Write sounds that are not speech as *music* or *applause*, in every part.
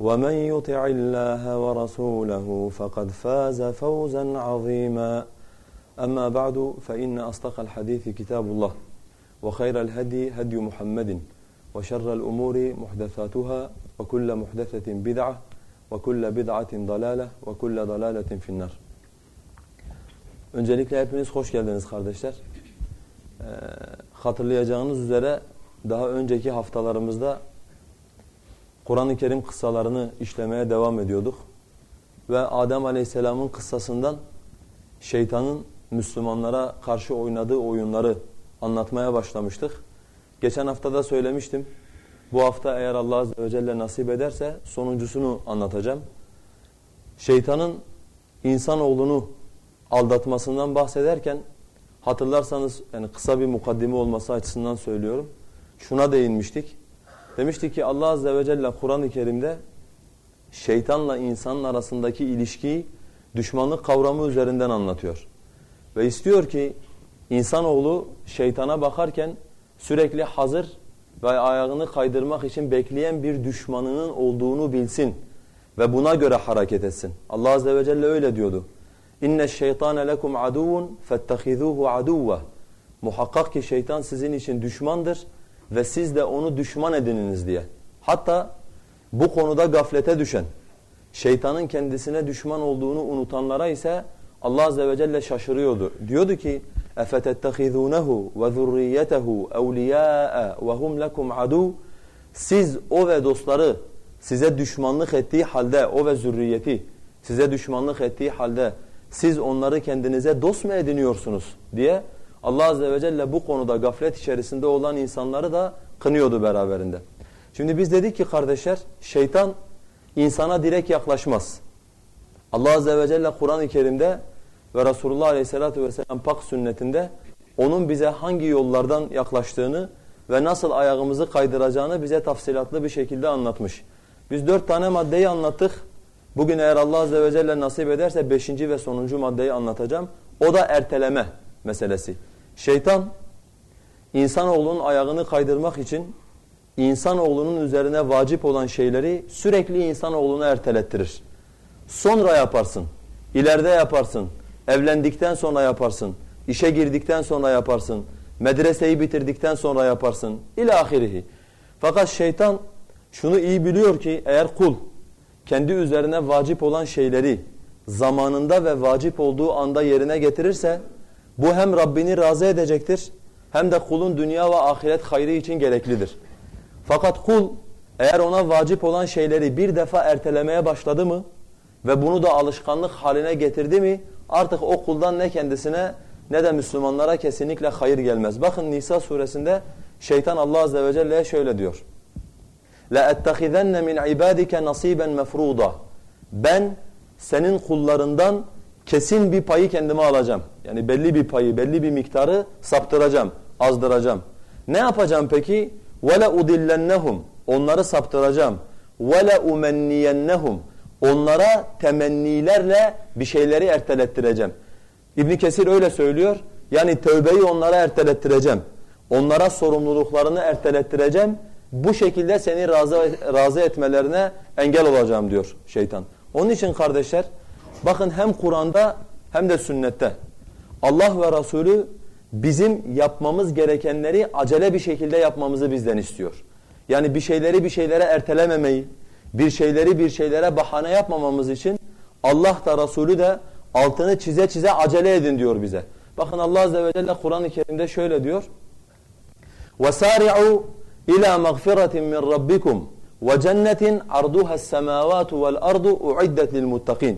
ومن يطع الله ورسوله فقد فاز فوزا عظيما أما بعد فإن أصدق الحديث كتاب الله وخير الهدي هدي محمد وشر الأمور محدثاتها وكل محدثة بدعة وكل بدعة ضلالة وكل ضلالة في النار Öncelikle hepiniz hoş geldiniz kardeşler. Ee, hatırlayacağınız üzere daha önceki haftalarımızda Kur'an-ı Kerim kıssalarını işlemeye devam ediyorduk. Ve Adem Aleyhisselam'ın kıssasından şeytanın Müslümanlara karşı oynadığı oyunları anlatmaya başlamıştık. Geçen hafta da söylemiştim. Bu hafta eğer Allah Azze ve Celle nasip ederse sonuncusunu anlatacağım. Şeytanın insanoğlunu aldatmasından bahsederken hatırlarsanız yani kısa bir mukaddime olması açısından söylüyorum. Şuna değinmiştik. Demiştik ki Allah Azze ve Celle Kur'an-ı Kerim'de şeytanla insanın arasındaki ilişkiyi düşmanlık kavramı üzerinden anlatıyor. Ve istiyor ki insanoğlu şeytana bakarken sürekli hazır ve ayağını kaydırmak için bekleyen bir düşmanının olduğunu bilsin ve buna göre hareket etsin. Allah Azze ve Celle öyle diyordu. İnne şeytane lekum aduvun fettehizuhu aduva. Muhakkak ki şeytan sizin için düşmandır ve siz de onu düşman edininiz diye. Hatta bu konuda gaflete düşen, şeytanın kendisine düşman olduğunu unutanlara ise Allah azze ve celle şaşırıyordu. Diyordu ki: "Efetettehizûnehu ve zurriyetehu evliyâe ve hum lekum adû." Siz o ve dostları size düşmanlık ettiği halde o ve zürriyeti size düşmanlık ettiği halde siz onları kendinize dost mu ediniyorsunuz diye Allah Azze ve Celle bu konuda gaflet içerisinde olan insanları da kınıyordu beraberinde. Şimdi biz dedik ki kardeşler şeytan insana direkt yaklaşmaz. Allah Azze ve Celle Kur'an-ı Kerim'de ve Resulullah Aleyhisselatü Vesselam pak sünnetinde onun bize hangi yollardan yaklaştığını ve nasıl ayağımızı kaydıracağını bize tafsilatlı bir şekilde anlatmış. Biz dört tane maddeyi anlattık. Bugün eğer Allah Azze ve Celle nasip ederse beşinci ve sonuncu maddeyi anlatacağım. O da erteleme meselesi. Şeytan insanoğlunun ayağını kaydırmak için insanoğlunun üzerine vacip olan şeyleri sürekli insanoğluna ertelettirir. Sonra yaparsın, ileride yaparsın, evlendikten sonra yaparsın, işe girdikten sonra yaparsın, medreseyi bitirdikten sonra yaparsın. İlahirihi. Fakat şeytan şunu iyi biliyor ki eğer kul kendi üzerine vacip olan şeyleri zamanında ve vacip olduğu anda yerine getirirse bu hem Rabbini razı edecektir hem de kulun dünya ve ahiret hayrı için gereklidir. Fakat kul eğer ona vacip olan şeyleri bir defa ertelemeye başladı mı ve bunu da alışkanlık haline getirdi mi artık o kuldan ne kendisine ne de Müslümanlara kesinlikle hayır gelmez. Bakın Nisa suresinde şeytan Allah azze ve celle'ye şöyle diyor. لَاَتَّخِذَنَّ مِنْ عِبَادِكَ نَصِيبًا مَفْرُوضًا Ben senin kullarından kesin bir payı kendime alacağım. Yani belli bir payı, belli bir miktarı saptıracağım, azdıracağım. Ne yapacağım peki? Vela udillennehum. Onları saptıracağım. Vela umenniyennehum. Onlara temennilerle bir şeyleri ertelettireceğim. İbn Kesir öyle söylüyor. Yani tövbeyi onlara ertelettireceğim. Onlara sorumluluklarını ertelettireceğim. Bu şekilde seni razı, razı etmelerine engel olacağım diyor şeytan. Onun için kardeşler bakın hem Kur'an'da hem de sünnette Allah ve Resulü bizim yapmamız gerekenleri acele bir şekilde yapmamızı bizden istiyor. Yani bir şeyleri bir şeylere ertelememeyi, bir şeyleri bir şeylere bahane yapmamamız için Allah da Resulü de altını çize çize acele edin diyor bize. Bakın Allah Azze ve Celle Kur'an-ı Kerim'de şöyle diyor. وَسَارِعُوا إِلَى مَغْفِرَةٍ مِّنْ رَبِّكُمْ وَجَنَّةٍ عَرْضُهَا السَّمَاوَاتُ وَالْأَرْضُ اُعِدَّتْ لِلْمُتَّقِينَ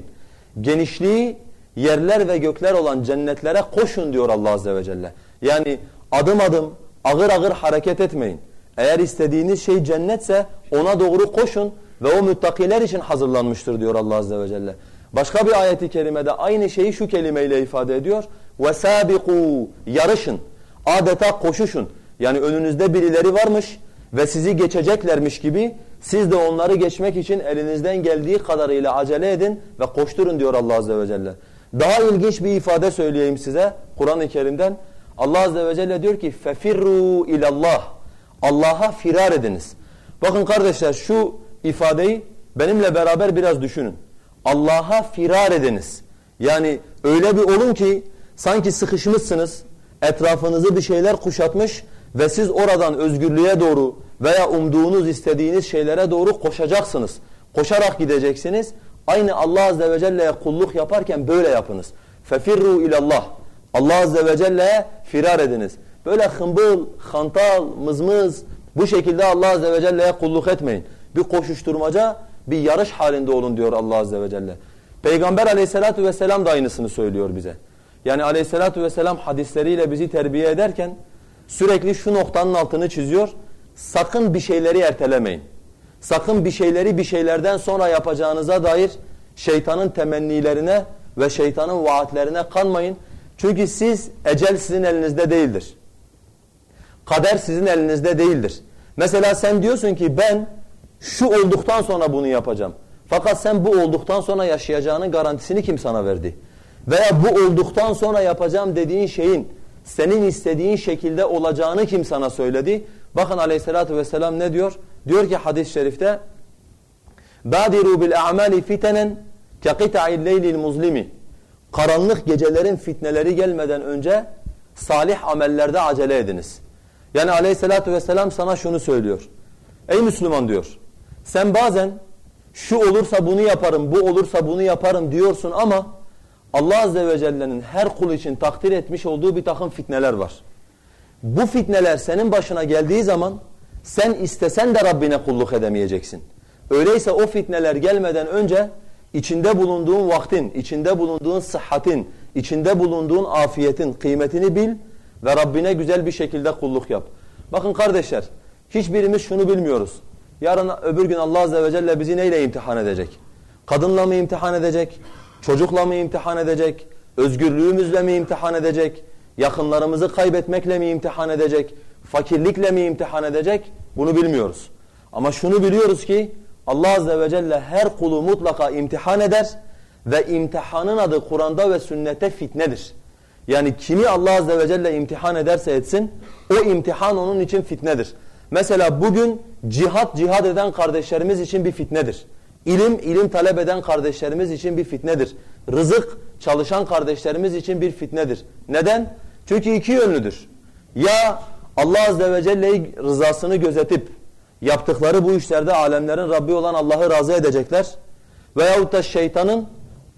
Genişliği yerler ve gökler olan cennetlere koşun diyor Allah Azze ve Celle. Yani adım adım ağır ağır hareket etmeyin. Eğer istediğiniz şey cennetse ona doğru koşun ve o müttakiler için hazırlanmıştır diyor Allah Azze ve Celle. Başka bir ayeti kerimede aynı şeyi şu kelimeyle ifade ediyor. وَسَابِقُوا Yarışın, adeta koşuşun. Yani önünüzde birileri varmış ve sizi geçeceklermiş gibi siz de onları geçmek için elinizden geldiği kadarıyla acele edin ve koşturun diyor Allah Azze ve Celle. Daha ilginç bir ifade söyleyeyim size Kur'an-ı Kerim'den. Allah Azze ve Celle diyor ki فَفِرُّوا ilallah Allah'a firar ediniz. Bakın kardeşler şu ifadeyi benimle beraber biraz düşünün. Allah'a firar ediniz. Yani öyle bir olun ki sanki sıkışmışsınız, etrafınızı bir şeyler kuşatmış ve siz oradan özgürlüğe doğru veya umduğunuz, istediğiniz şeylere doğru koşacaksınız. Koşarak gideceksiniz. Aynı Allah Azze ve Celle'ye kulluk yaparken böyle yapınız. فَفِرُّوا ilallah. Allah Azze ve Celle'ye firar ediniz. Böyle hımbıl, hantal, mızmız bu şekilde Allah Azze ve Celle'ye kulluk etmeyin. Bir koşuşturmaca, bir yarış halinde olun diyor Allah Azze ve Celle. Peygamber aleyhissalatu vesselam da aynısını söylüyor bize. Yani aleyhissalatu vesselam hadisleriyle bizi terbiye ederken sürekli şu noktanın altını çiziyor. Sakın bir şeyleri ertelemeyin. Sakın bir şeyleri bir şeylerden sonra yapacağınıza dair şeytanın temennilerine ve şeytanın vaatlerine kanmayın. Çünkü siz ecel sizin elinizde değildir. Kader sizin elinizde değildir. Mesela sen diyorsun ki ben şu olduktan sonra bunu yapacağım. Fakat sen bu olduktan sonra yaşayacağının garantisini kim sana verdi? Veya bu olduktan sonra yapacağım dediğin şeyin senin istediğin şekilde olacağını kim sana söyledi? Bakın aleyhissalatü vesselam ne diyor? Diyor ki hadis-i şerifte بَادِرُوا بِالْاَعْمَالِ فِتَنًا كَقِطَعِ اللَّيْلِ الْمُظْلِمِ Karanlık gecelerin fitneleri gelmeden önce salih amellerde acele ediniz. Yani aleyhissalatü vesselam sana şunu söylüyor. Ey Müslüman diyor. Sen bazen şu olursa bunu yaparım, bu olursa bunu yaparım diyorsun ama Allah Azze ve Celle'nin her kul için takdir etmiş olduğu bir takım fitneler var. Bu fitneler senin başına geldiği zaman sen istesen de Rabbine kulluk edemeyeceksin. Öyleyse o fitneler gelmeden önce içinde bulunduğun vaktin, içinde bulunduğun sıhhatin, içinde bulunduğun afiyetin kıymetini bil ve Rabbine güzel bir şekilde kulluk yap. Bakın kardeşler, hiçbirimiz şunu bilmiyoruz. Yarın öbür gün Allah Azze ve Celle bizi neyle imtihan edecek? Kadınla mı imtihan edecek? Çocukla mı imtihan edecek? Özgürlüğümüzle mi imtihan edecek? Yakınlarımızı kaybetmekle mi imtihan edecek? Fakirlikle mi imtihan edecek? Bunu bilmiyoruz. Ama şunu biliyoruz ki Allah Azze ve Celle her kulu mutlaka imtihan eder ve imtihanın adı Kur'an'da ve sünnette fitnedir. Yani kimi Allah Azze ve Celle imtihan ederse etsin o imtihan onun için fitnedir. Mesela bugün cihat cihad eden kardeşlerimiz için bir fitnedir. İlim ilim talep eden kardeşlerimiz için bir fitnedir. Rızık çalışan kardeşlerimiz için bir fitnedir. Neden? Çünkü iki yönlüdür. Ya Allah Azze ve Celle'yi rızasını gözetip yaptıkları bu işlerde alemlerin Rabbi olan Allah'ı razı edecekler. Veyahut da şeytanın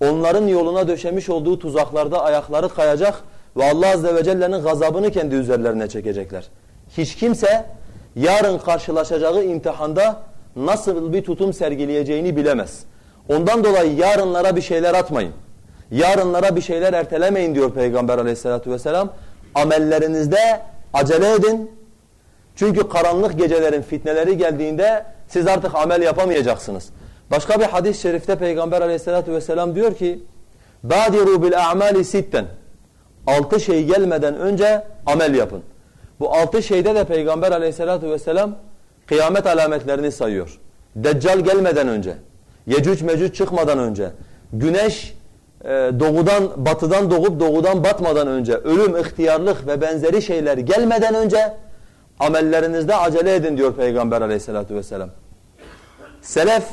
onların yoluna döşemiş olduğu tuzaklarda ayakları kayacak ve Allah Azze ve Celle'nin gazabını kendi üzerlerine çekecekler. Hiç kimse yarın karşılaşacağı imtihanda nasıl bir tutum sergileyeceğini bilemez. Ondan dolayı yarınlara bir şeyler atmayın. Yarınlara bir şeyler ertelemeyin diyor Peygamber aleyhissalatü vesselam. Amellerinizde acele edin. Çünkü karanlık gecelerin fitneleri geldiğinde siz artık amel yapamayacaksınız. Başka bir hadis-i şerifte Peygamber aleyhissalatü vesselam diyor ki بَادِرُوا بِالْاَعْمَالِ سِتَّن Altı şey gelmeden önce amel yapın. Bu altı şeyde de Peygamber aleyhissalatü vesselam kıyamet alametlerini sayıyor. Deccal gelmeden önce, Yecüc mecüc çıkmadan önce, güneş e, doğudan batıdan doğup doğudan batmadan önce ölüm, ihtiyarlık ve benzeri şeyler gelmeden önce amellerinizde acele edin diyor Peygamber aleyhissalatu vesselam. Selef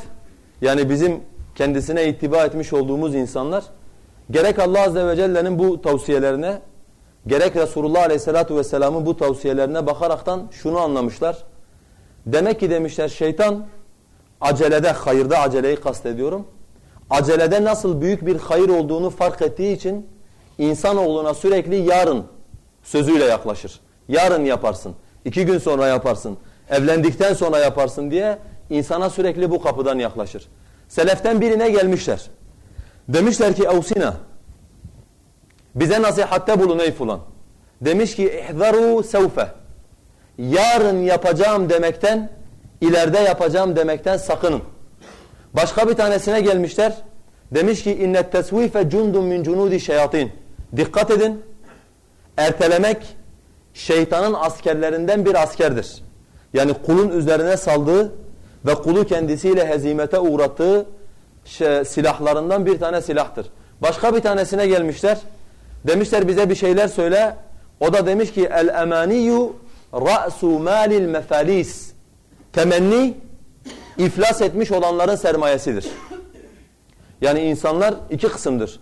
yani bizim kendisine ittiba etmiş olduğumuz insanlar gerek Allah azze ve celle'nin bu tavsiyelerine gerek Resulullah aleyhissalatu vesselamın bu tavsiyelerine bakaraktan şunu anlamışlar. Demek ki demişler şeytan acelede, hayırda aceleyi kastediyorum. Acelede nasıl büyük bir hayır olduğunu fark ettiği için insanoğluna sürekli yarın sözüyle yaklaşır. Yarın yaparsın, iki gün sonra yaparsın, evlendikten sonra yaparsın diye insana sürekli bu kapıdan yaklaşır. Seleften birine gelmişler. Demişler ki Evsina bize nasihatte bulun ey fulan. Demiş ki ihzaru sevfe yarın yapacağım demekten ileride yapacağım demekten sakının. Başka bir tanesine gelmişler. Demiş ki innet tesvife cundun min cunudi şeyatin. Dikkat edin. Ertelemek şeytanın askerlerinden bir askerdir. Yani kulun üzerine saldığı ve kulu kendisiyle hezimete uğrattığı silahlarından bir tane silahtır. Başka bir tanesine gelmişler. Demişler bize bir şeyler söyle. O da demiş ki el emaniyu ra'su malil mefalis. Temenni iflas etmiş olanların sermayesidir. Yani insanlar iki kısımdır.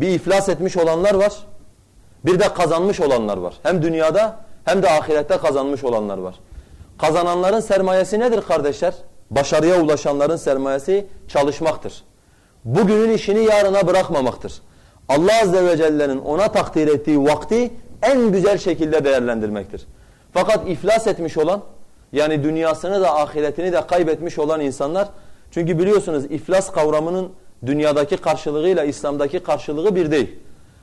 Bir iflas etmiş olanlar var. Bir de kazanmış olanlar var. Hem dünyada hem de ahirette kazanmış olanlar var. Kazananların sermayesi nedir kardeşler? Başarıya ulaşanların sermayesi çalışmaktır. Bugünün işini yarına bırakmamaktır. Allah Azze ve Celle'nin ona takdir ettiği vakti en güzel şekilde değerlendirmektir. Fakat iflas etmiş olan yani dünyasını da ahiretini de kaybetmiş olan insanlar çünkü biliyorsunuz iflas kavramının dünyadaki karşılığıyla İslam'daki karşılığı bir değil.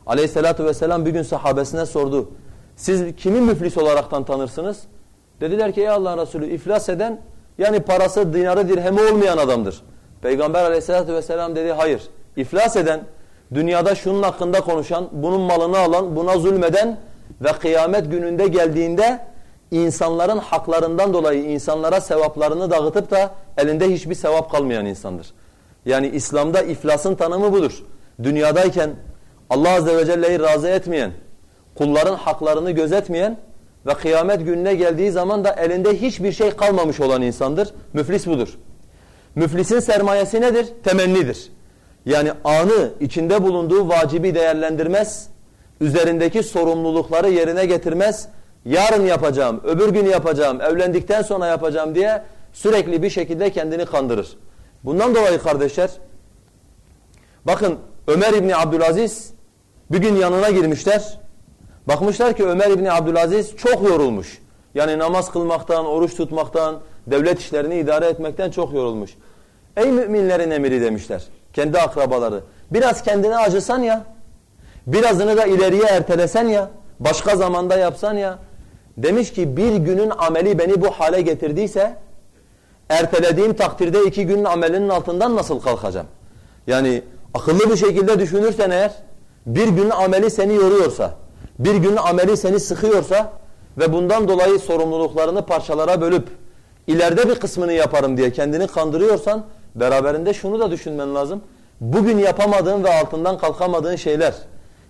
Aleyhissalatu vesselam bir gün sahabesine sordu. Siz kimi müflis olaraktan tanırsınız? Dediler ki ey Allah'ın Resulü iflas eden yani parası dinarı dirhemi olmayan adamdır. Peygamber aleyhissalatu vesselam dedi hayır. İflas eden dünyada şunun hakkında konuşan, bunun malını alan, buna zulmeden ve kıyamet gününde geldiğinde insanların haklarından dolayı insanlara sevaplarını dağıtıp da elinde hiçbir sevap kalmayan insandır. Yani İslam'da iflasın tanımı budur. Dünyadayken Allah Azze ve Celle'yi razı etmeyen, kulların haklarını gözetmeyen ve kıyamet gününe geldiği zaman da elinde hiçbir şey kalmamış olan insandır. Müflis budur. Müflisin sermayesi nedir? Temennidir. Yani anı içinde bulunduğu vacibi değerlendirmez, üzerindeki sorumlulukları yerine getirmez, yarın yapacağım, öbür gün yapacağım, evlendikten sonra yapacağım diye sürekli bir şekilde kendini kandırır. Bundan dolayı kardeşler, bakın Ömer İbni Abdülaziz bir gün yanına girmişler. Bakmışlar ki Ömer İbni Abdülaziz çok yorulmuş. Yani namaz kılmaktan, oruç tutmaktan, devlet işlerini idare etmekten çok yorulmuş. Ey müminlerin emiri demişler kendi akrabaları. Biraz kendine acısan ya, birazını da ileriye ertelesen ya, başka zamanda yapsan ya. Demiş ki bir günün ameli beni bu hale getirdiyse, ertelediğim takdirde iki günün amelinin altından nasıl kalkacağım? Yani akıllı bir şekilde düşünürsen eğer, bir günün ameli seni yoruyorsa, bir günün ameli seni sıkıyorsa ve bundan dolayı sorumluluklarını parçalara bölüp ileride bir kısmını yaparım diye kendini kandırıyorsan beraberinde şunu da düşünmen lazım. Bugün yapamadığın ve altından kalkamadığın şeyler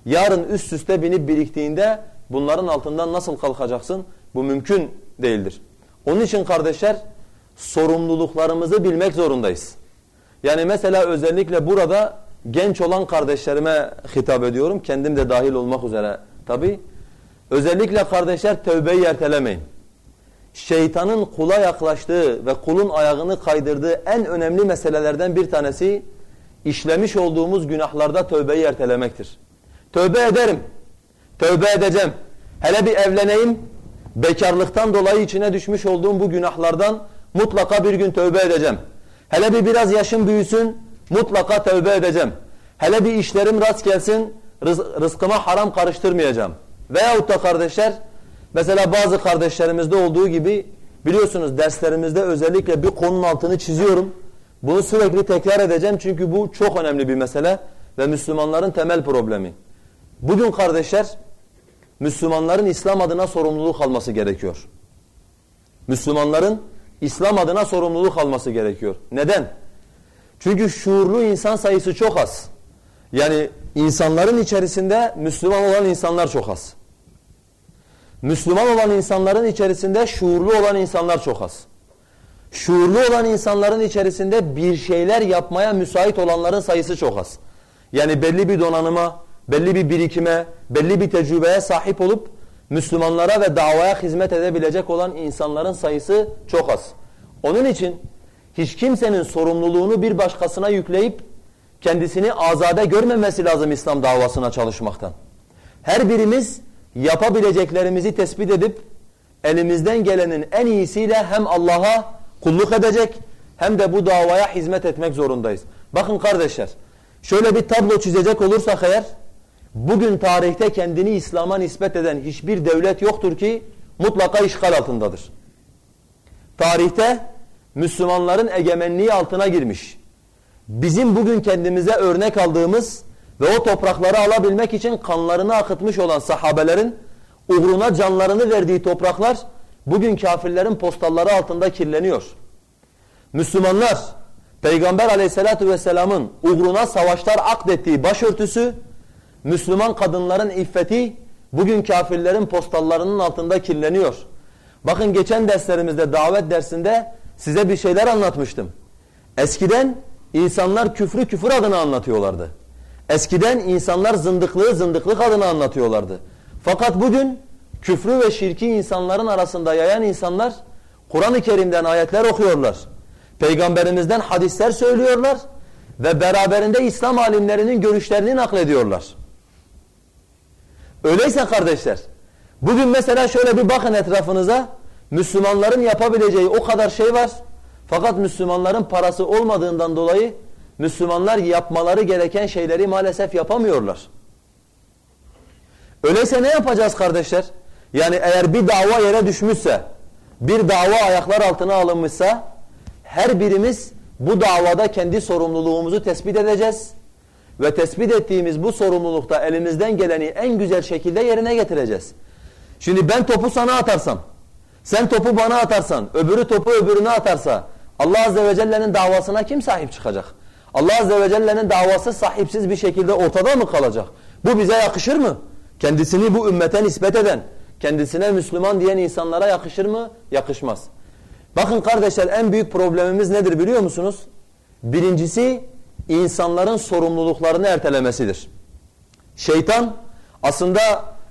yarın üst üste binip biriktiğinde bunların altından nasıl kalkacaksın? Bu mümkün değildir. Onun için kardeşler sorumluluklarımızı bilmek zorundayız. Yani mesela özellikle burada genç olan kardeşlerime hitap ediyorum. Kendim de dahil olmak üzere tabi. Özellikle kardeşler tövbeyi ertelemeyin şeytanın kula yaklaştığı ve kulun ayağını kaydırdığı en önemli meselelerden bir tanesi işlemiş olduğumuz günahlarda tövbeyi ertelemektir. Tövbe ederim, tövbe edeceğim. Hele bir evleneyim, bekarlıktan dolayı içine düşmüş olduğum bu günahlardan mutlaka bir gün tövbe edeceğim. Hele bir biraz yaşım büyüsün, mutlaka tövbe edeceğim. Hele bir işlerim rast gelsin, rız rızkıma haram karıştırmayacağım. Veyahut da kardeşler, Mesela bazı kardeşlerimizde olduğu gibi biliyorsunuz derslerimizde özellikle bir konunun altını çiziyorum. Bunu sürekli tekrar edeceğim çünkü bu çok önemli bir mesele ve Müslümanların temel problemi. Bugün kardeşler Müslümanların İslam adına sorumluluk alması gerekiyor. Müslümanların İslam adına sorumluluk alması gerekiyor. Neden? Çünkü şuurlu insan sayısı çok az. Yani insanların içerisinde Müslüman olan insanlar çok az. Müslüman olan insanların içerisinde şuurlu olan insanlar çok az. Şuurlu olan insanların içerisinde bir şeyler yapmaya müsait olanların sayısı çok az. Yani belli bir donanıma, belli bir birikime, belli bir tecrübeye sahip olup Müslümanlara ve davaya hizmet edebilecek olan insanların sayısı çok az. Onun için hiç kimsenin sorumluluğunu bir başkasına yükleyip kendisini azade görmemesi lazım İslam davasına çalışmaktan. Her birimiz yapabileceklerimizi tespit edip elimizden gelenin en iyisiyle hem Allah'a kulluk edecek hem de bu davaya hizmet etmek zorundayız. Bakın kardeşler şöyle bir tablo çizecek olursak eğer bugün tarihte kendini İslam'a nispet eden hiçbir devlet yoktur ki mutlaka işgal altındadır. Tarihte Müslümanların egemenliği altına girmiş. Bizim bugün kendimize örnek aldığımız ve o toprakları alabilmek için kanlarını akıtmış olan sahabelerin uğruna canlarını verdiği topraklar bugün kafirlerin postalları altında kirleniyor. Müslümanlar Peygamber aleyhissalatu vesselamın uğruna savaşlar akdettiği başörtüsü Müslüman kadınların iffeti bugün kafirlerin postallarının altında kirleniyor. Bakın geçen derslerimizde davet dersinde size bir şeyler anlatmıştım. Eskiden insanlar küfrü küfür adına anlatıyorlardı. Eskiden insanlar zındıklığı zındıklık adına anlatıyorlardı. Fakat bugün küfrü ve şirki insanların arasında yayan insanlar Kur'an-ı Kerim'den ayetler okuyorlar. Peygamberimizden hadisler söylüyorlar ve beraberinde İslam alimlerinin görüşlerini naklediyorlar. Öyleyse kardeşler, bugün mesela şöyle bir bakın etrafınıza, Müslümanların yapabileceği o kadar şey var. Fakat Müslümanların parası olmadığından dolayı Müslümanlar yapmaları gereken şeyleri maalesef yapamıyorlar. Öyleyse ne yapacağız kardeşler? Yani eğer bir dava yere düşmüşse, bir dava ayaklar altına alınmışsa her birimiz bu davada kendi sorumluluğumuzu tespit edeceğiz. Ve tespit ettiğimiz bu sorumlulukta elimizden geleni en güzel şekilde yerine getireceğiz. Şimdi ben topu sana atarsam, sen topu bana atarsan, öbürü topu öbürüne atarsa Allah Azze ve Celle'nin davasına kim sahip çıkacak? Allah Azze ve Celle'nin davası sahipsiz bir şekilde ortada mı kalacak? Bu bize yakışır mı? Kendisini bu ümmete nispet eden, kendisine Müslüman diyen insanlara yakışır mı? Yakışmaz. Bakın kardeşler en büyük problemimiz nedir biliyor musunuz? Birincisi insanların sorumluluklarını ertelemesidir. Şeytan aslında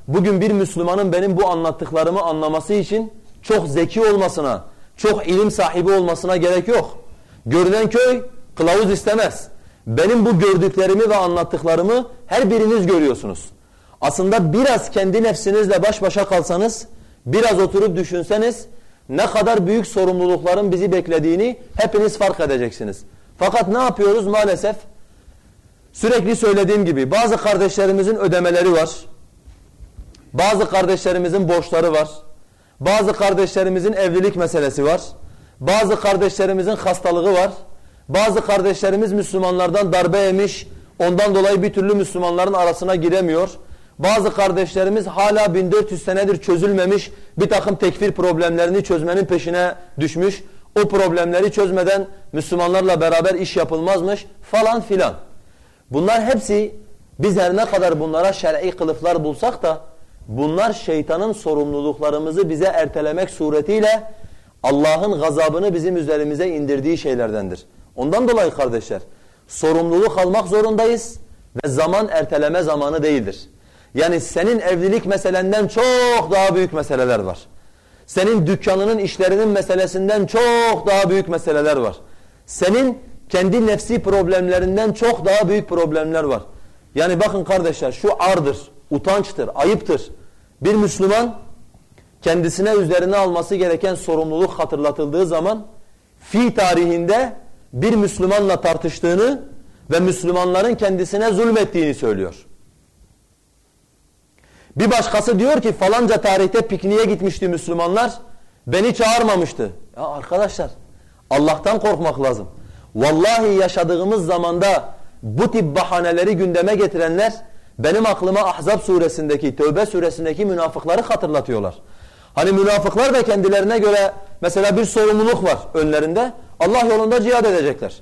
bugün bir Müslümanın benim bu anlattıklarımı anlaması için çok zeki olmasına, çok ilim sahibi olmasına gerek yok. Görünen köy kılavuz istemez. Benim bu gördüklerimi ve anlattıklarımı her biriniz görüyorsunuz. Aslında biraz kendi nefsinizle baş başa kalsanız, biraz oturup düşünseniz ne kadar büyük sorumlulukların bizi beklediğini hepiniz fark edeceksiniz. Fakat ne yapıyoruz maalesef? Sürekli söylediğim gibi bazı kardeşlerimizin ödemeleri var. Bazı kardeşlerimizin borçları var. Bazı kardeşlerimizin evlilik meselesi var. Bazı kardeşlerimizin hastalığı var. Bazı kardeşlerimiz Müslümanlardan darbe yemiş. Ondan dolayı bir türlü Müslümanların arasına giremiyor. Bazı kardeşlerimiz hala 1400 senedir çözülmemiş bir takım tekfir problemlerini çözmenin peşine düşmüş. O problemleri çözmeden Müslümanlarla beraber iş yapılmazmış falan filan. Bunlar hepsi biz her ne kadar bunlara şer'i kılıflar bulsak da bunlar şeytanın sorumluluklarımızı bize ertelemek suretiyle Allah'ın gazabını bizim üzerimize indirdiği şeylerdendir. Ondan dolayı kardeşler sorumluluk almak zorundayız ve zaman erteleme zamanı değildir. Yani senin evlilik meselenden çok daha büyük meseleler var. Senin dükkanının işlerinin meselesinden çok daha büyük meseleler var. Senin kendi nefsi problemlerinden çok daha büyük problemler var. Yani bakın kardeşler şu ardır, utançtır, ayıptır. Bir Müslüman kendisine üzerine alması gereken sorumluluk hatırlatıldığı zaman fi tarihinde bir Müslümanla tartıştığını ve Müslümanların kendisine zulmettiğini söylüyor. Bir başkası diyor ki falanca tarihte pikniğe gitmişti Müslümanlar. Beni çağırmamıştı. Ya arkadaşlar Allah'tan korkmak lazım. Vallahi yaşadığımız zamanda bu tip bahaneleri gündeme getirenler benim aklıma Ahzab suresindeki, Tövbe suresindeki münafıkları hatırlatıyorlar. Hani münafıklar da kendilerine göre mesela bir sorumluluk var önlerinde. Allah yolunda cihad edecekler.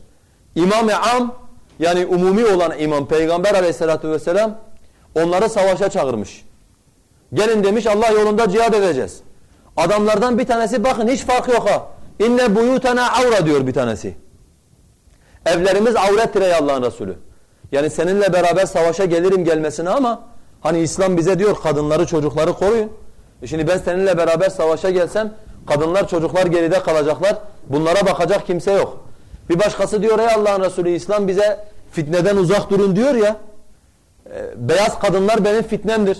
İmam-ı Am yani umumi olan iman Peygamber aleyhissalatu vesselam onları savaşa çağırmış. Gelin demiş Allah yolunda cihad edeceğiz. Adamlardan bir tanesi bakın hiç fark yok ha. İnne buyutena avra diyor bir tanesi. Evlerimiz avrettir ey Allah'ın Resulü. Yani seninle beraber savaşa gelirim gelmesine ama hani İslam bize diyor kadınları çocukları koruyun. E şimdi ben seninle beraber savaşa gelsem kadınlar çocuklar geride kalacaklar. Bunlara bakacak kimse yok. Bir başkası diyor ey Allah'ın Resulü İslam bize fitneden uzak durun diyor ya. E, beyaz kadınlar benim fitnemdir.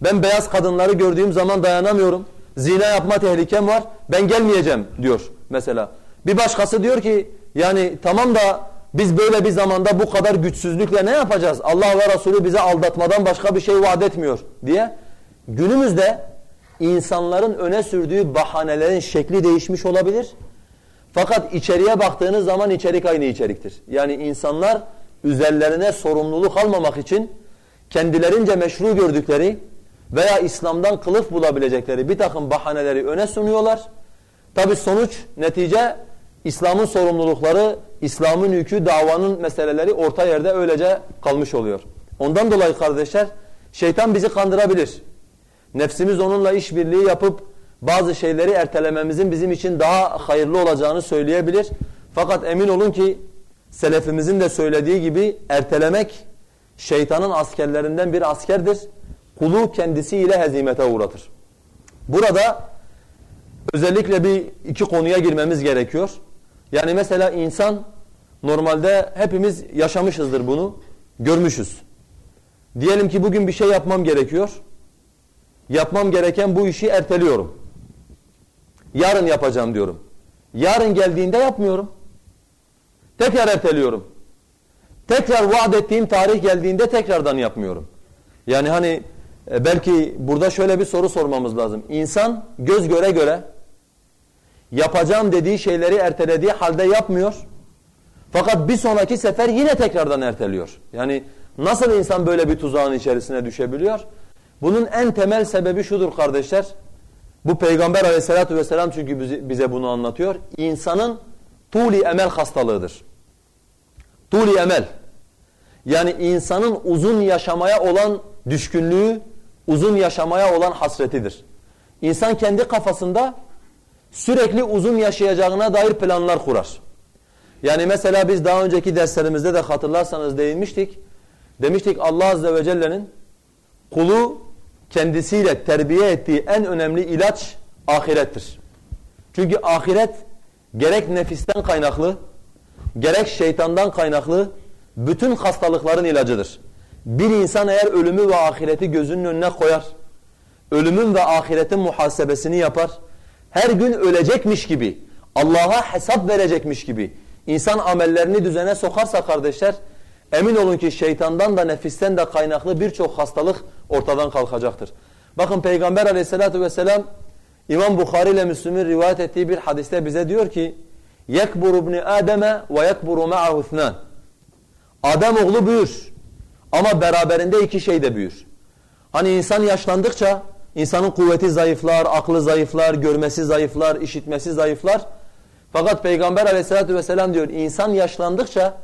Ben beyaz kadınları gördüğüm zaman dayanamıyorum. Zina yapma tehlikem var. Ben gelmeyeceğim diyor mesela. Bir başkası diyor ki yani tamam da biz böyle bir zamanda bu kadar güçsüzlükle ne yapacağız? Allah ve Resulü bize aldatmadan başka bir şey vaat etmiyor diye. Günümüzde insanların öne sürdüğü bahanelerin şekli değişmiş olabilir. Fakat içeriye baktığınız zaman içerik aynı içeriktir. Yani insanlar üzerlerine sorumluluk almamak için kendilerince meşru gördükleri veya İslam'dan kılıf bulabilecekleri bir takım bahaneleri öne sunuyorlar. Tabi sonuç, netice İslam'ın sorumlulukları, İslam'ın yükü, davanın meseleleri orta yerde öylece kalmış oluyor. Ondan dolayı kardeşler şeytan bizi kandırabilir. Nefsimiz onunla işbirliği yapıp bazı şeyleri ertelememizin bizim için daha hayırlı olacağını söyleyebilir. Fakat emin olun ki selefimizin de söylediği gibi ertelemek şeytanın askerlerinden bir askerdir. Kulu kendisiyle hezimete uğratır. Burada özellikle bir iki konuya girmemiz gerekiyor. Yani mesela insan normalde hepimiz yaşamışızdır bunu, görmüşüz. Diyelim ki bugün bir şey yapmam gerekiyor. Yapmam gereken bu işi erteliyorum. Yarın yapacağım diyorum. Yarın geldiğinde yapmıyorum. Tekrar erteliyorum. Tekrar vaat ettiğim tarih geldiğinde tekrardan yapmıyorum. Yani hani e, belki burada şöyle bir soru sormamız lazım. İnsan göz göre göre yapacağım dediği şeyleri ertelediği halde yapmıyor. Fakat bir sonraki sefer yine tekrardan erteliyor. Yani nasıl insan böyle bir tuzağın içerisine düşebiliyor? Bunun en temel sebebi şudur kardeşler. Bu Peygamber aleyhissalatü vesselam çünkü bize bunu anlatıyor. İnsanın tuli emel hastalığıdır. Tuli emel. Yani insanın uzun yaşamaya olan düşkünlüğü, uzun yaşamaya olan hasretidir. İnsan kendi kafasında sürekli uzun yaşayacağına dair planlar kurar. Yani mesela biz daha önceki derslerimizde de hatırlarsanız değinmiştik. Demiştik Allah Azze ve Celle'nin kulu kendisiyle terbiye ettiği en önemli ilaç ahirettir. Çünkü ahiret gerek nefisten kaynaklı, gerek şeytandan kaynaklı bütün hastalıkların ilacıdır. Bir insan eğer ölümü ve ahireti gözünün önüne koyar, ölümün ve ahiretin muhasebesini yapar, her gün ölecekmiş gibi, Allah'a hesap verecekmiş gibi insan amellerini düzene sokarsa kardeşler, emin olun ki şeytandan da nefisten de kaynaklı birçok hastalık ortadan kalkacaktır. Bakın Peygamber aleyhissalatu vesselam İmam Bukhari ile Müslüm'ün rivayet ettiği bir hadiste bize diyor ki يَكْبُرُ ابْنِ آدَمَ وَيَكْبُرُ مَعَهُ اثْنَانِ Adam oğlu büyür ama beraberinde iki şey de büyür. Hani insan yaşlandıkça insanın kuvveti zayıflar, aklı zayıflar, görmesi zayıflar, işitmesi zayıflar. Fakat Peygamber aleyhissalatü vesselam diyor insan yaşlandıkça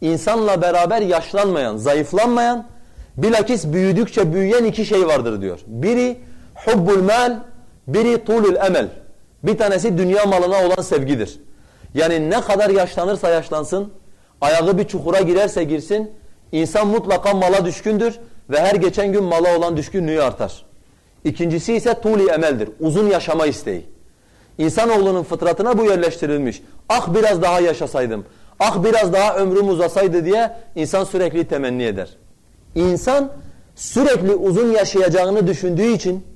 insanla beraber yaşlanmayan, zayıflanmayan, bilakis büyüdükçe büyüyen iki şey vardır diyor. Biri hubbul mal, biri tulul emel. Bir tanesi dünya malına olan sevgidir. Yani ne kadar yaşlanırsa yaşlansın, ayağı bir çukura girerse girsin, insan mutlaka mala düşkündür ve her geçen gün mala olan düşkünlüğü artar. İkincisi ise tuli emeldir, uzun yaşama isteği. İnsanoğlunun fıtratına bu yerleştirilmiş. Ah biraz daha yaşasaydım, ah biraz daha ömrüm uzasaydı diye insan sürekli temenni eder. İnsan sürekli uzun yaşayacağını düşündüğü için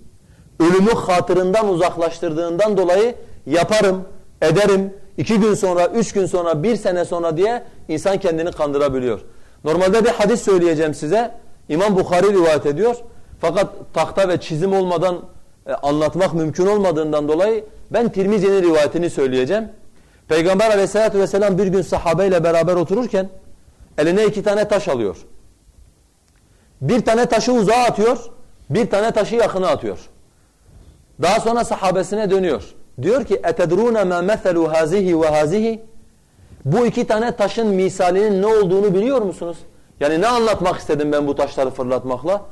ölümü hatırından uzaklaştırdığından dolayı yaparım, ederim, iki gün sonra, üç gün sonra, bir sene sonra diye insan kendini kandırabiliyor. Normalde bir hadis söyleyeceğim size. İmam Bukhari rivayet ediyor. Fakat tahta ve çizim olmadan e, anlatmak mümkün olmadığından dolayı ben Tirmizi'nin rivayetini söyleyeceğim. Peygamber aleyhissalatü vesselam bir gün sahabeyle beraber otururken eline iki tane taş alıyor. Bir tane taşı uzağa atıyor, bir tane taşı yakına atıyor. Daha sonra sahabesine dönüyor. Diyor ki: "Etedrûne mâ meselu hâzihi ve hâzihi?" Bu iki tane taşın misalinin ne olduğunu biliyor musunuz? Yani ne anlatmak istedim ben bu taşları fırlatmakla?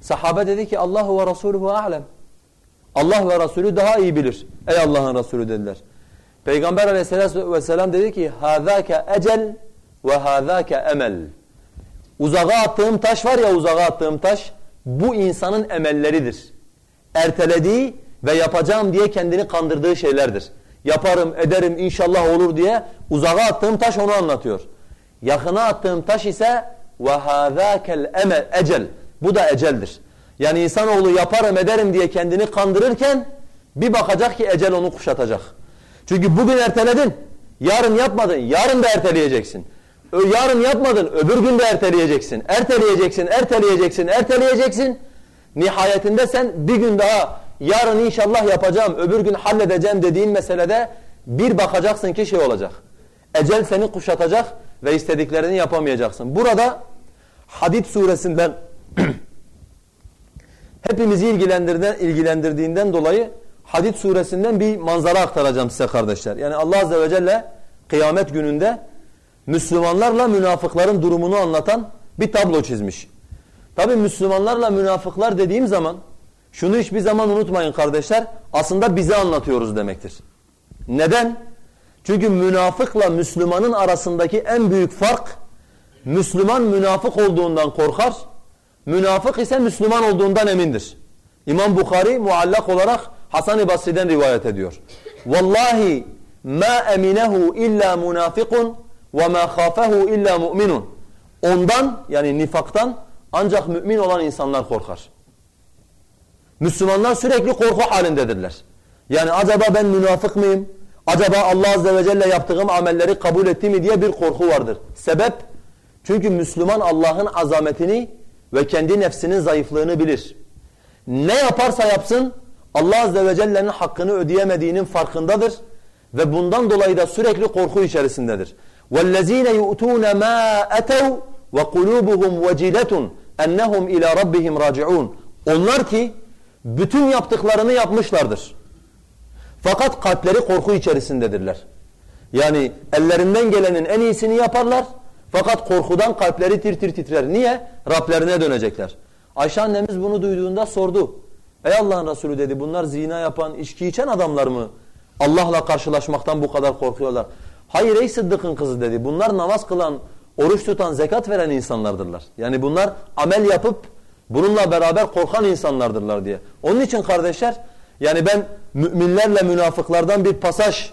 Sahabe dedi ki Allah ve Resuluhu alem. Allah ve Resulü daha iyi bilir. Ey Allah'ın Resulü dediler. Peygamber aleyhissalatu vesselam dedi ki hâzâke ecel ve hâzâke emel. Uzağa attığım taş var ya uzağa attığım taş bu insanın emelleridir. Ertelediği ve yapacağım diye kendini kandırdığı şeylerdir Yaparım, ederim, inşallah olur diye uzağa attığım taş onu anlatıyor. Yakına attığım taş ise وَهَذَاكَ emel ecel. Bu da eceldir. Yani insanoğlu yaparım, ederim diye kendini kandırırken bir bakacak ki ecel onu kuşatacak. Çünkü bugün erteledin, yarın yapmadın, yarın da erteleyeceksin. Yarın yapmadın, öbür gün de erteleyeceksin. Erteleyeceksin, erteleyeceksin, erteleyeceksin. Nihayetinde sen bir gün daha yarın inşallah yapacağım, öbür gün halledeceğim dediğin meselede bir bakacaksın ki şey olacak. Ecel seni kuşatacak ve istediklerini yapamayacaksın. Burada Hadid suresinden *clears throat* hepimizi ilgilendirdiğinden dolayı Hadid suresinden bir manzara aktaracağım size kardeşler. Yani Allah azze ve celle kıyamet gününde Müslümanlarla münafıkların durumunu anlatan bir tablo çizmiş. Tabi Müslümanlarla münafıklar dediğim zaman şunu hiçbir zaman unutmayın kardeşler. Aslında bize anlatıyoruz demektir. Neden? Çünkü münafıkla Müslümanın arasındaki en büyük fark Müslüman münafık olduğundan korkar. Münafık ise Müslüman olduğundan emindir. İmam Bukhari muallak olarak Hasan-ı Basri'den rivayet ediyor. Vallahi ma eminehu illa munafikun ve ma khafahu illa mu'minun. Ondan yani nifaktan ancak mümin olan insanlar korkar. Müslümanlar sürekli korku halindedirler. Yani acaba ben münafık mıyım? Acaba Allah Azze ve Celle yaptığım amelleri kabul etti mi diye bir korku vardır. Sebep? Çünkü Müslüman Allah'ın azametini ve kendi nefsinin zayıflığını bilir. Ne yaparsa yapsın Allah Azze ve Celle'nin hakkını ödeyemediğinin farkındadır. Ve bundan dolayı da sürekli korku içerisindedir. وَالَّذ۪ينَ يُؤْتُونَ مَا اَتَوْا وَقُلُوبُهُمْ وَجِلَةٌ اَنَّهُمْ اِلَى رَبِّهِمْ رَاجِعُونَ Onlar ki bütün yaptıklarını yapmışlardır. Fakat kalpleri korku içerisindedirler. Yani ellerinden gelenin en iyisini yaparlar. Fakat korkudan kalpleri tir tir titrer. Niye? Rablerine dönecekler. Ayşe annemiz bunu duyduğunda sordu. Ey Allah'ın Resulü dedi bunlar zina yapan, içki içen adamlar mı? Allah'la karşılaşmaktan bu kadar korkuyorlar. Hayır ey Sıddık'ın kızı dedi. Bunlar namaz kılan, oruç tutan, zekat veren insanlardırlar. Yani bunlar amel yapıp bununla beraber korkan insanlardırlar diye. Onun için kardeşler yani ben müminlerle münafıklardan bir pasaj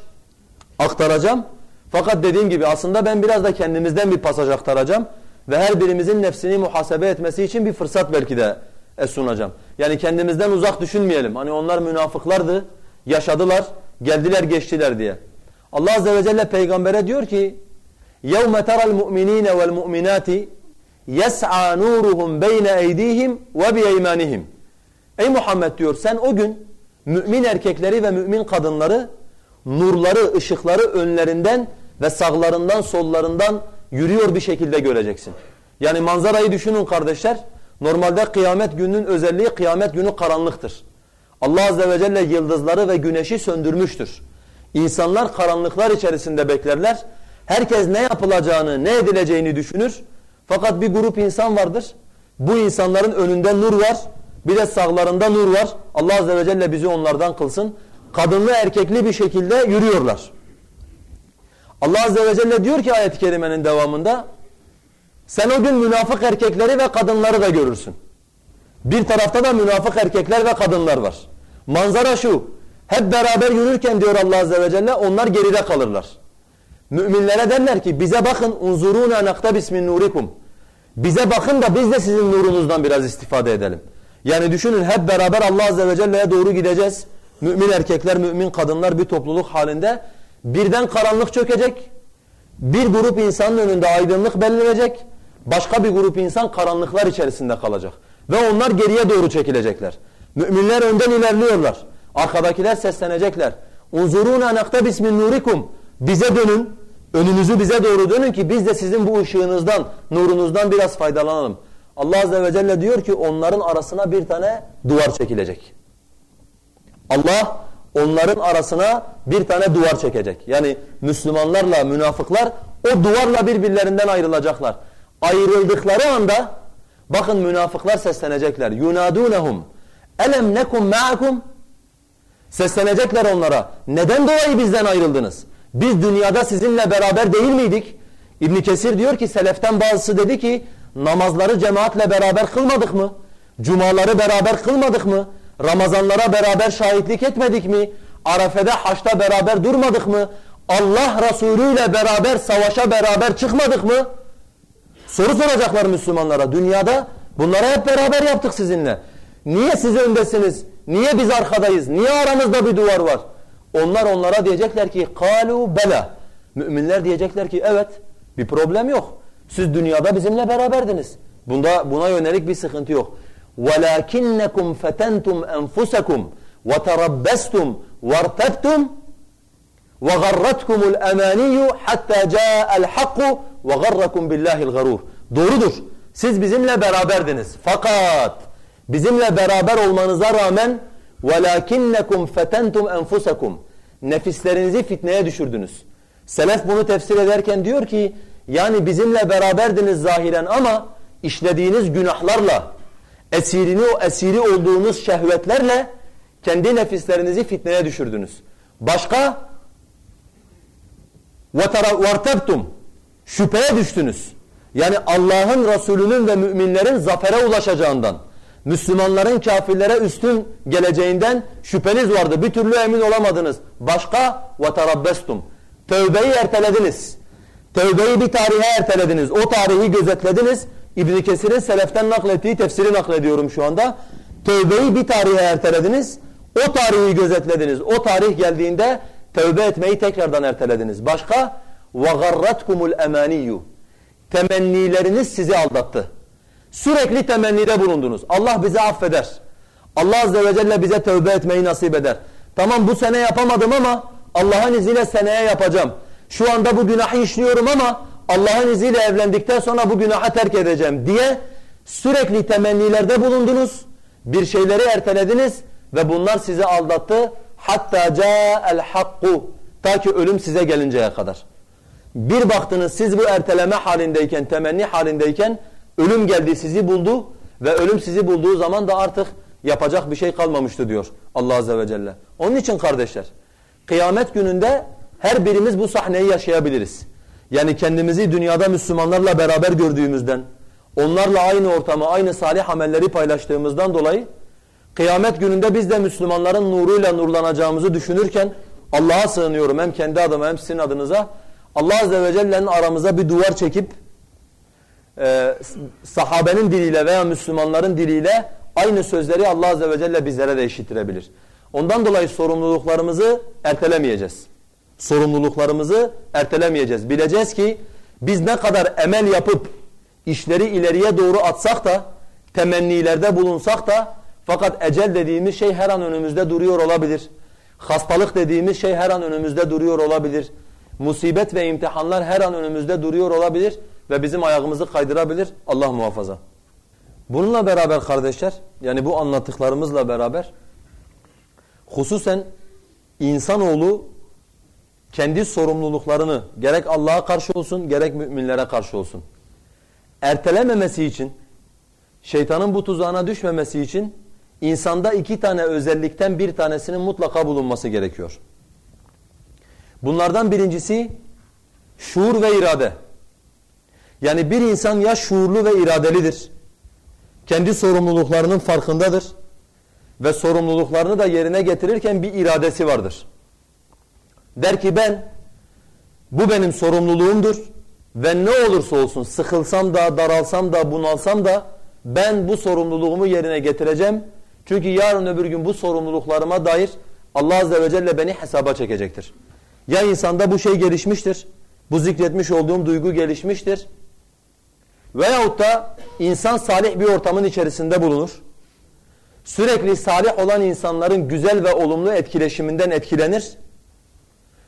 aktaracağım. Fakat dediğim gibi aslında ben biraz da kendimizden bir pasaj aktaracağım. Ve her birimizin nefsini muhasebe etmesi için bir fırsat belki de sunacağım. Yani kendimizden uzak düşünmeyelim. Hani onlar münafıklardı, yaşadılar, geldiler geçtiler diye. Allah Azze ve Celle peygambere diyor ki يَوْمَ تَرَى الْمُؤْمِنِينَ وَالْمُؤْمِنَاتِ yes'a nuruhum beyne eydihim ve biyeymanihim. Ey Muhammed diyor sen o gün mümin erkekleri ve mümin kadınları nurları, ışıkları önlerinden ve sağlarından, sollarından yürüyor bir şekilde göreceksin. Yani manzarayı düşünün kardeşler. Normalde kıyamet gününün özelliği kıyamet günü karanlıktır. Allah azze ve celle yıldızları ve güneşi söndürmüştür. İnsanlar karanlıklar içerisinde beklerler. Herkes ne yapılacağını, ne edileceğini düşünür. Fakat bir grup insan vardır. Bu insanların önünde nur var. Bir de sağlarında nur var. Allah Azze ve Celle bizi onlardan kılsın. Kadınlı erkekli bir şekilde yürüyorlar. Allah Azze ve Celle diyor ki ayet-i kerimenin devamında sen o gün münafık erkekleri ve kadınları da görürsün. Bir tarafta da münafık erkekler ve kadınlar var. Manzara şu. Hep beraber yürürken diyor Allah Azze ve Celle onlar geride kalırlar. Müminlere derler ki bize bakın unzuruna naktabis min nurikum. Bize bakın da biz de sizin nurunuzdan biraz istifade edelim. Yani düşünün hep beraber Allah Azze ve Celle'ye doğru gideceğiz. Mümin erkekler, mümin kadınlar bir topluluk halinde. Birden karanlık çökecek. Bir grup insanın önünde aydınlık belirleyecek. Başka bir grup insan karanlıklar içerisinde kalacak. Ve onlar geriye doğru çekilecekler. Müminler önden ilerliyorlar. Arkadakiler seslenecekler. Unzuruna naktabis min nurikum. Bize dönün. Önünüzü bize doğru dönün ki biz de sizin bu ışığınızdan, nurunuzdan biraz faydalanalım. Allah Azze ve Celle diyor ki onların arasına bir tane duvar çekilecek. Allah onların arasına bir tane duvar çekecek. Yani Müslümanlarla münafıklar o duvarla birbirlerinden ayrılacaklar. Ayrıldıkları anda bakın münafıklar seslenecekler. Yunadunhum elem nekum ma'akum Seslenecekler onlara. Neden dolayı bizden ayrıldınız? Biz dünyada sizinle beraber değil miydik? İbn Kesir diyor ki seleften bazısı dedi ki namazları cemaatle beraber kılmadık mı? Cumaları beraber kılmadık mı? Ramazanlara beraber şahitlik etmedik mi? Arafede haçta beraber durmadık mı? Allah Resulü ile beraber savaşa beraber çıkmadık mı? Soru soracaklar Müslümanlara. Dünyada bunları hep beraber yaptık sizinle. Niye siz öndesiniz? Niye biz arkadayız? Niye aramızda bir duvar var? Onlar onlara diyecekler ki kalu bela. Müminler diyecekler ki evet bir problem yok. Siz dünyada bizimle beraberdiniz. Bunda buna yönelik bir sıkıntı yok. Velakinnekum fetentum enfusakum ve terabbastum vartabtum ve garratkumul emaniyu hatta ca'al hakku ve garrakum billahil garur. Doğrudur. Siz bizimle beraberdiniz. Fakat bizimle beraber olmanıza rağmen وَلَكِنَّكُمْ فَتَنْتُمْ أَنْفُسَكُمْ Nefislerinizi fitneye düşürdünüz. Selef bunu tefsir ederken diyor ki yani bizimle beraberdiniz zahiren ama işlediğiniz günahlarla esirini o esiri olduğunuz şehvetlerle kendi nefislerinizi fitneye düşürdünüz. Başka وَارْتَبْتُمْ Şüpheye düştünüz. Yani Allah'ın Resulünün ve müminlerin zafere ulaşacağından, Müslümanların kafirlere üstün geleceğinden şüpheniz vardı. Bir türlü emin olamadınız. Başka وَتَرَبَّسْتُمْ Tövbeyi ertelediniz. Tövbeyi bir tarihe ertelediniz. O tarihi gözetlediniz. İbn Kesir'in seleften naklettiği tefsiri naklediyorum şu anda. Tövbeyi bir tarihe ertelediniz. O tarihi gözetlediniz. O tarih geldiğinde tövbe etmeyi tekrardan ertelediniz. Başka وَغَرَّتْكُمُ الْاَمَانِيُّ Temennileriniz sizi aldattı. Sürekli temennide bulundunuz. Allah bizi affeder. Allah Azze ve Celle bize tövbe etmeyi nasip eder. Tamam bu sene yapamadım ama Allah'ın izniyle seneye yapacağım. Şu anda bu günahı işliyorum ama Allah'ın izniyle evlendikten sonra bu günahı terk edeceğim diye sürekli temennilerde bulundunuz. Bir şeyleri ertelediniz ve bunlar sizi aldattı. Hatta ca'el hakku ta ki ölüm size gelinceye kadar. Bir baktınız siz bu erteleme halindeyken, temenni halindeyken ölüm geldi sizi buldu ve ölüm sizi bulduğu zaman da artık yapacak bir şey kalmamıştı diyor Allah Azze ve Celle. Onun için kardeşler kıyamet gününde her birimiz bu sahneyi yaşayabiliriz. Yani kendimizi dünyada Müslümanlarla beraber gördüğümüzden, onlarla aynı ortamı, aynı salih amelleri paylaştığımızdan dolayı kıyamet gününde biz de Müslümanların nuruyla nurlanacağımızı düşünürken Allah'a sığınıyorum hem kendi adıma hem sizin adınıza. Allah Azze ve Celle'nin aramıza bir duvar çekip e, sahabenin diliyle veya Müslümanların diliyle aynı sözleri Allah Azze ve Celle bizlere de eşittirebilir. Ondan dolayı sorumluluklarımızı ertelemeyeceğiz. Sorumluluklarımızı ertelemeyeceğiz. Bileceğiz ki biz ne kadar emel yapıp işleri ileriye doğru atsak da temennilerde bulunsak da fakat ecel dediğimiz şey her an önümüzde duruyor olabilir. Hastalık dediğimiz şey her an önümüzde duruyor olabilir. Musibet ve imtihanlar her an önümüzde duruyor olabilir ve bizim ayağımızı kaydırabilir. Allah muhafaza. Bununla beraber kardeşler, yani bu anlattıklarımızla beraber hususen insanoğlu kendi sorumluluklarını gerek Allah'a karşı olsun gerek müminlere karşı olsun ertelememesi için şeytanın bu tuzağına düşmemesi için insanda iki tane özellikten bir tanesinin mutlaka bulunması gerekiyor. Bunlardan birincisi şuur ve irade. Yani bir insan ya şuurlu ve iradelidir. Kendi sorumluluklarının farkındadır. Ve sorumluluklarını da yerine getirirken bir iradesi vardır. Der ki ben bu benim sorumluluğumdur ve ne olursa olsun sıkılsam da daralsam da bunalsam da ben bu sorumluluğumu yerine getireceğim. Çünkü yarın öbür gün bu sorumluluklarıma dair Allah Azze ve Celle beni hesaba çekecektir. Ya insanda bu şey gelişmiştir, bu zikretmiş olduğum duygu gelişmiştir Veyahut da insan salih bir ortamın içerisinde bulunur. Sürekli salih olan insanların güzel ve olumlu etkileşiminden etkilenir.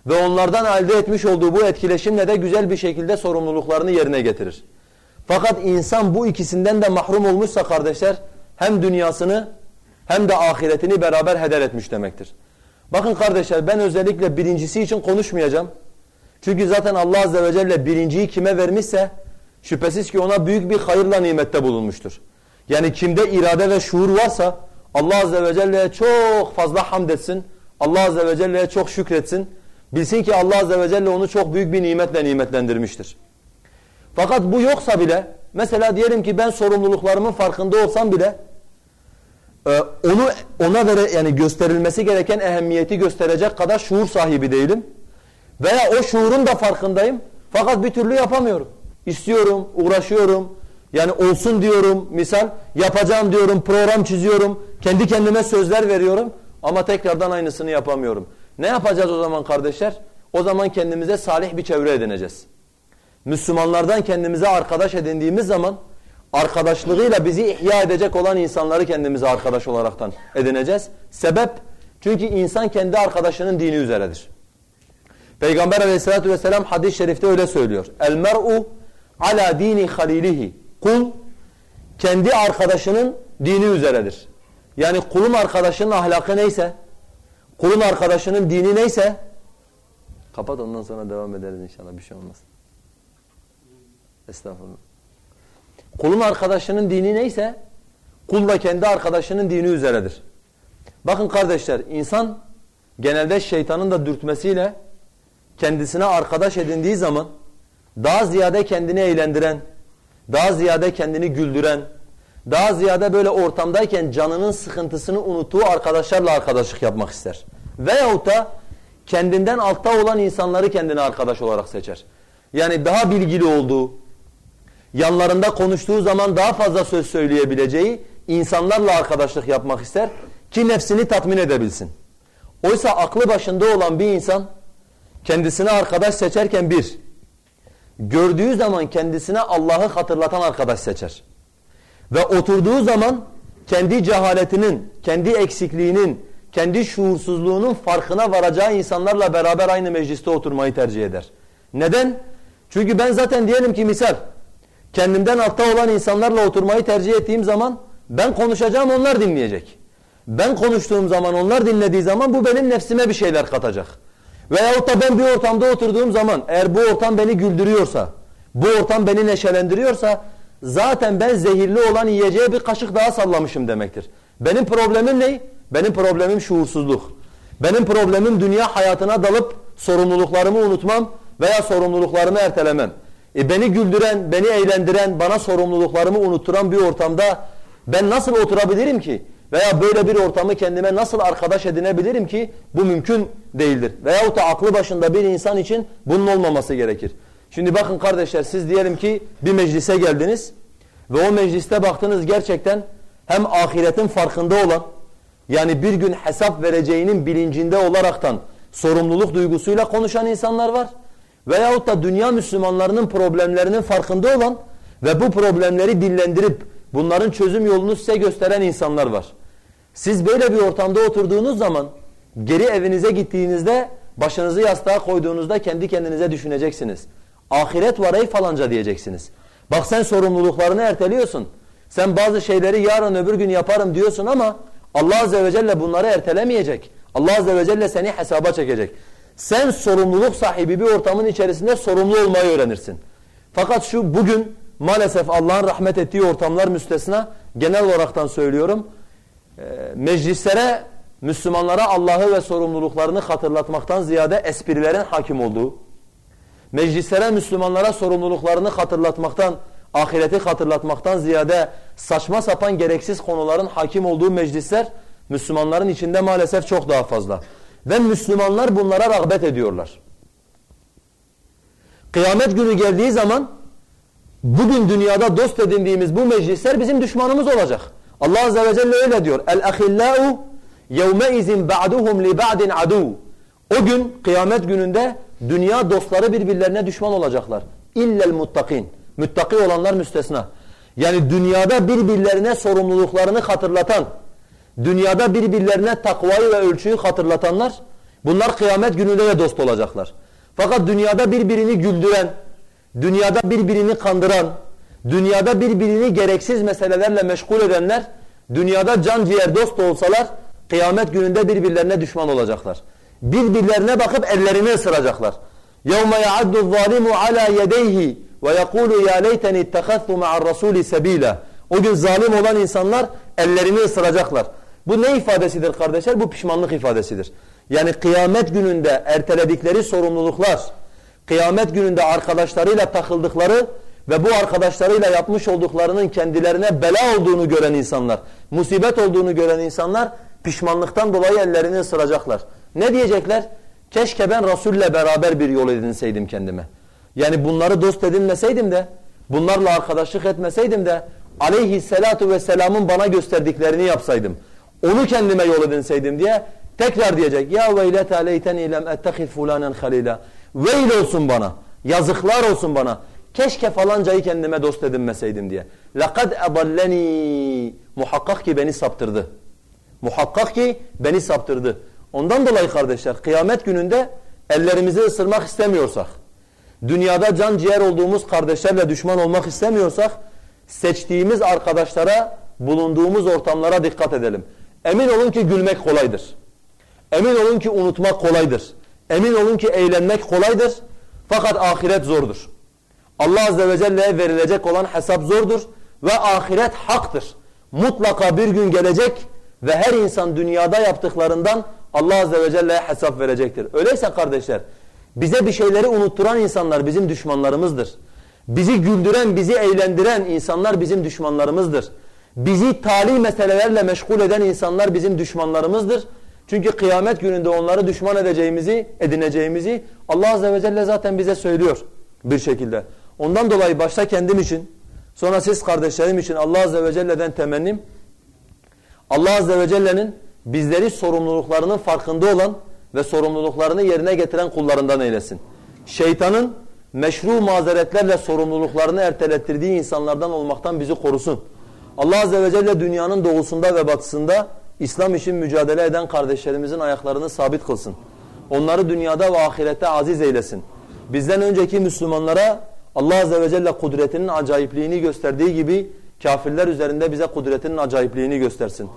Ve onlardan elde etmiş olduğu bu etkileşimle de güzel bir şekilde sorumluluklarını yerine getirir. Fakat insan bu ikisinden de mahrum olmuşsa kardeşler hem dünyasını hem de ahiretini beraber heder etmiş demektir. Bakın kardeşler ben özellikle birincisi için konuşmayacağım. Çünkü zaten Allah Azze ve Celle birinciyi kime vermişse şüphesiz ki ona büyük bir hayırla nimette bulunmuştur. Yani kimde irade ve şuur varsa Allah Azze ve Celle'ye çok fazla hamd etsin. Allah Azze ve Celle'ye çok şükretsin. Bilsin ki Allah Azze ve Celle onu çok büyük bir nimetle nimetlendirmiştir. Fakat bu yoksa bile mesela diyelim ki ben sorumluluklarımın farkında olsam bile e, onu ona vere, yani gösterilmesi gereken ehemmiyeti gösterecek kadar şuur sahibi değilim. Veya o şuurun da farkındayım fakat bir türlü yapamıyorum. İstiyorum, uğraşıyorum, yani olsun diyorum misal, yapacağım diyorum, program çiziyorum, kendi kendime sözler veriyorum ama tekrardan aynısını yapamıyorum. Ne yapacağız o zaman kardeşler? O zaman kendimize salih bir çevre edineceğiz. Müslümanlardan kendimize arkadaş edindiğimiz zaman arkadaşlığıyla bizi ihya edecek olan insanları kendimize arkadaş olaraktan edineceğiz. Sebep? Çünkü insan kendi arkadaşının dini üzeredir. Peygamber aleyhissalatü vesselam hadis-i şerifte öyle söylüyor. El mer'u ala dini halilihi. Kul kendi arkadaşının dini üzeredir. Yani kulun arkadaşının ahlakı neyse, kulun arkadaşının dini neyse, kapat ondan sonra devam ederiz inşallah bir şey olmaz. Estağfurullah. Kulun arkadaşının dini neyse, kul da kendi arkadaşının dini üzeredir. Bakın kardeşler, insan genelde şeytanın da dürtmesiyle kendisine arkadaş edindiği zaman daha ziyade kendini eğlendiren, daha ziyade kendini güldüren, daha ziyade böyle ortamdayken canının sıkıntısını unuttuğu arkadaşlarla arkadaşlık yapmak ister. Veyahut da kendinden altta olan insanları kendine arkadaş olarak seçer. Yani daha bilgili olduğu, yanlarında konuştuğu zaman daha fazla söz söyleyebileceği insanlarla arkadaşlık yapmak ister ki nefsini tatmin edebilsin. Oysa aklı başında olan bir insan kendisine arkadaş seçerken bir, gördüğü zaman kendisine Allah'ı hatırlatan arkadaş seçer. Ve oturduğu zaman kendi cehaletinin, kendi eksikliğinin, kendi şuursuzluğunun farkına varacağı insanlarla beraber aynı mecliste oturmayı tercih eder. Neden? Çünkü ben zaten diyelim ki misal kendimden altta olan insanlarla oturmayı tercih ettiğim zaman ben konuşacağım onlar dinleyecek. Ben konuştuğum zaman onlar dinlediği zaman bu benim nefsime bir şeyler katacak. Veyahut da ben bir ortamda oturduğum zaman eğer bu ortam beni güldürüyorsa, bu ortam beni neşelendiriyorsa zaten ben zehirli olan yiyeceğe bir kaşık daha sallamışım demektir. Benim problemim ne? Benim problemim şuursuzluk. Benim problemim dünya hayatına dalıp sorumluluklarımı unutmam veya sorumluluklarımı ertelemem. E beni güldüren, beni eğlendiren, bana sorumluluklarımı unutturan bir ortamda ben nasıl oturabilirim ki? Veya böyle bir ortamı kendime nasıl arkadaş edinebilirim ki bu mümkün değildir. Veyahut da aklı başında bir insan için bunun olmaması gerekir. Şimdi bakın kardeşler siz diyelim ki bir meclise geldiniz ve o mecliste baktınız gerçekten hem ahiretin farkında olan yani bir gün hesap vereceğinin bilincinde olaraktan sorumluluk duygusuyla konuşan insanlar var. Veyahut da dünya Müslümanlarının problemlerinin farkında olan ve bu problemleri dillendirip bunların çözüm yolunu size gösteren insanlar var. Siz böyle bir ortamda oturduğunuz zaman geri evinize gittiğinizde başınızı yastığa koyduğunuzda kendi kendinize düşüneceksiniz. Ahiret var ey falanca diyeceksiniz. Bak sen sorumluluklarını erteliyorsun. Sen bazı şeyleri yarın öbür gün yaparım diyorsun ama Allah Azze ve Celle bunları ertelemeyecek. Allah Azze ve Celle seni hesaba çekecek. Sen sorumluluk sahibi bir ortamın içerisinde sorumlu olmayı öğrenirsin. Fakat şu bugün maalesef Allah'ın rahmet ettiği ortamlar müstesna genel olaraktan söylüyorum. E, meclislere Müslümanlara Allah'ı ve sorumluluklarını hatırlatmaktan ziyade esprilerin hakim olduğu, meclislere Müslümanlara sorumluluklarını hatırlatmaktan, ahireti hatırlatmaktan ziyade saçma sapan gereksiz konuların hakim olduğu meclisler Müslümanların içinde maalesef çok daha fazla. Ve Müslümanlar bunlara rağbet ediyorlar. Kıyamet günü geldiği zaman bugün dünyada dost edindiğimiz bu meclisler bizim düşmanımız olacak. Allah Azze ve Celle öyle diyor. El-ahillâ'u yevmeizin ba'duhum li ba'din adu. O gün kıyamet gününde dünya dostları birbirlerine düşman olacaklar. İllel muttakin. Müttaki olanlar müstesna. Yani dünyada birbirlerine sorumluluklarını hatırlatan, dünyada birbirlerine takvayı ve ölçüyü hatırlatanlar, bunlar kıyamet gününde de dost olacaklar. Fakat dünyada birbirini güldüren, dünyada birbirini kandıran, dünyada birbirini gereksiz meselelerle meşgul edenler, dünyada can ciğer dost olsalar, Kıyamet gününde birbirlerine düşman olacaklar. Birbirlerine bakıp ellerini ısıracaklar. يَوْمَ يَعَدُّ الظَّالِمُ عَلَى يَدَيْهِ وَيَقُولُ يَا لَيْتَنِ اتَّخَذْتُ مَعَ الرَّسُولِ سَب۪يلًا O gün zalim olan insanlar ellerini ısıracaklar. Bu ne ifadesidir kardeşler? Bu pişmanlık ifadesidir. Yani kıyamet gününde erteledikleri sorumluluklar, kıyamet gününde arkadaşlarıyla takıldıkları ve bu arkadaşlarıyla yapmış olduklarının kendilerine bela olduğunu gören insanlar, musibet olduğunu gören insanlar pişmanlıktan dolayı ellerini ısıracaklar. Ne diyecekler? Keşke ben Resul'le beraber bir yol edinseydim kendime. Yani bunları dost edinmeseydim de, bunlarla arkadaşlık etmeseydim de aleyhissalatu vesselamın bana gösterdiklerini yapsaydım. Onu kendime yol edinseydim diye tekrar diyecek. Ya veylete leyteni lem ettehiz fulanen halila. Veil olsun bana. Yazıklar olsun bana. Keşke falancayı kendime dost edinmeseydim diye. لَقَدْ اَضَلَّنِي Muhakkak ki beni saptırdı. Muhakkak ki beni saptırdı. Ondan dolayı kardeşler kıyamet gününde ellerimizi ısırmak istemiyorsak, dünyada can ciğer olduğumuz kardeşlerle düşman olmak istemiyorsak, seçtiğimiz arkadaşlara, bulunduğumuz ortamlara dikkat edelim. Emin olun ki gülmek kolaydır. Emin olun ki unutmak kolaydır. Emin olun ki eğlenmek kolaydır. Fakat ahiret zordur. Allah Azze ve Celle'ye verilecek olan hesap zordur ve ahiret haktır. Mutlaka bir gün gelecek ve her insan dünyada yaptıklarından Allah Azze ve Celle'ye hesap verecektir. Öyleyse kardeşler bize bir şeyleri unutturan insanlar bizim düşmanlarımızdır. Bizi güldüren, bizi eğlendiren insanlar bizim düşmanlarımızdır. Bizi tali meselelerle meşgul eden insanlar bizim düşmanlarımızdır. Çünkü kıyamet gününde onları düşman edeceğimizi, edineceğimizi Allah Azze ve Celle zaten bize söylüyor bir şekilde. Ondan dolayı başta kendim için, sonra siz kardeşlerim için Allah Azze ve Celle'den temennim, Allah Azze ve Celle'nin bizleri sorumluluklarının farkında olan ve sorumluluklarını yerine getiren kullarından eylesin. Şeytanın meşru mazeretlerle sorumluluklarını ertelettirdiği insanlardan olmaktan bizi korusun. Allah Azze ve Celle dünyanın doğusunda ve batısında İslam için mücadele eden kardeşlerimizin ayaklarını sabit kılsın. Onları dünyada ve ahirette aziz eylesin. Bizden önceki Müslümanlara Allah Azze ve Celle kudretinin acayipliğini gösterdiği gibi kafirler üzerinde bize kudretinin acayipliğini göstersin.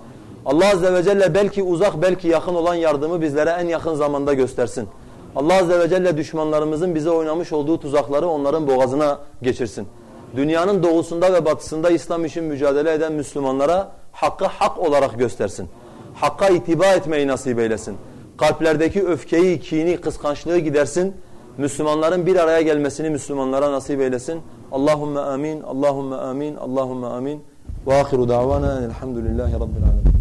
Allah Azze ve Celle belki uzak belki yakın olan yardımı bizlere en yakın zamanda göstersin. Allah Azze ve Celle düşmanlarımızın bize oynamış olduğu tuzakları onların boğazına geçirsin. Dünyanın doğusunda ve batısında İslam için mücadele eden Müslümanlara hakkı hak olarak göstersin. Hakka itiba etmeyi nasip eylesin. Kalplerdeki öfkeyi, kini, kıskançlığı gidersin. Müslümanların bir araya gelmesini Müslümanlara nasip eylesin. Allahumme amin, Allahumme amin, Allahumme amin. Ve ahiru davana elhamdülillahi rabbil alemin.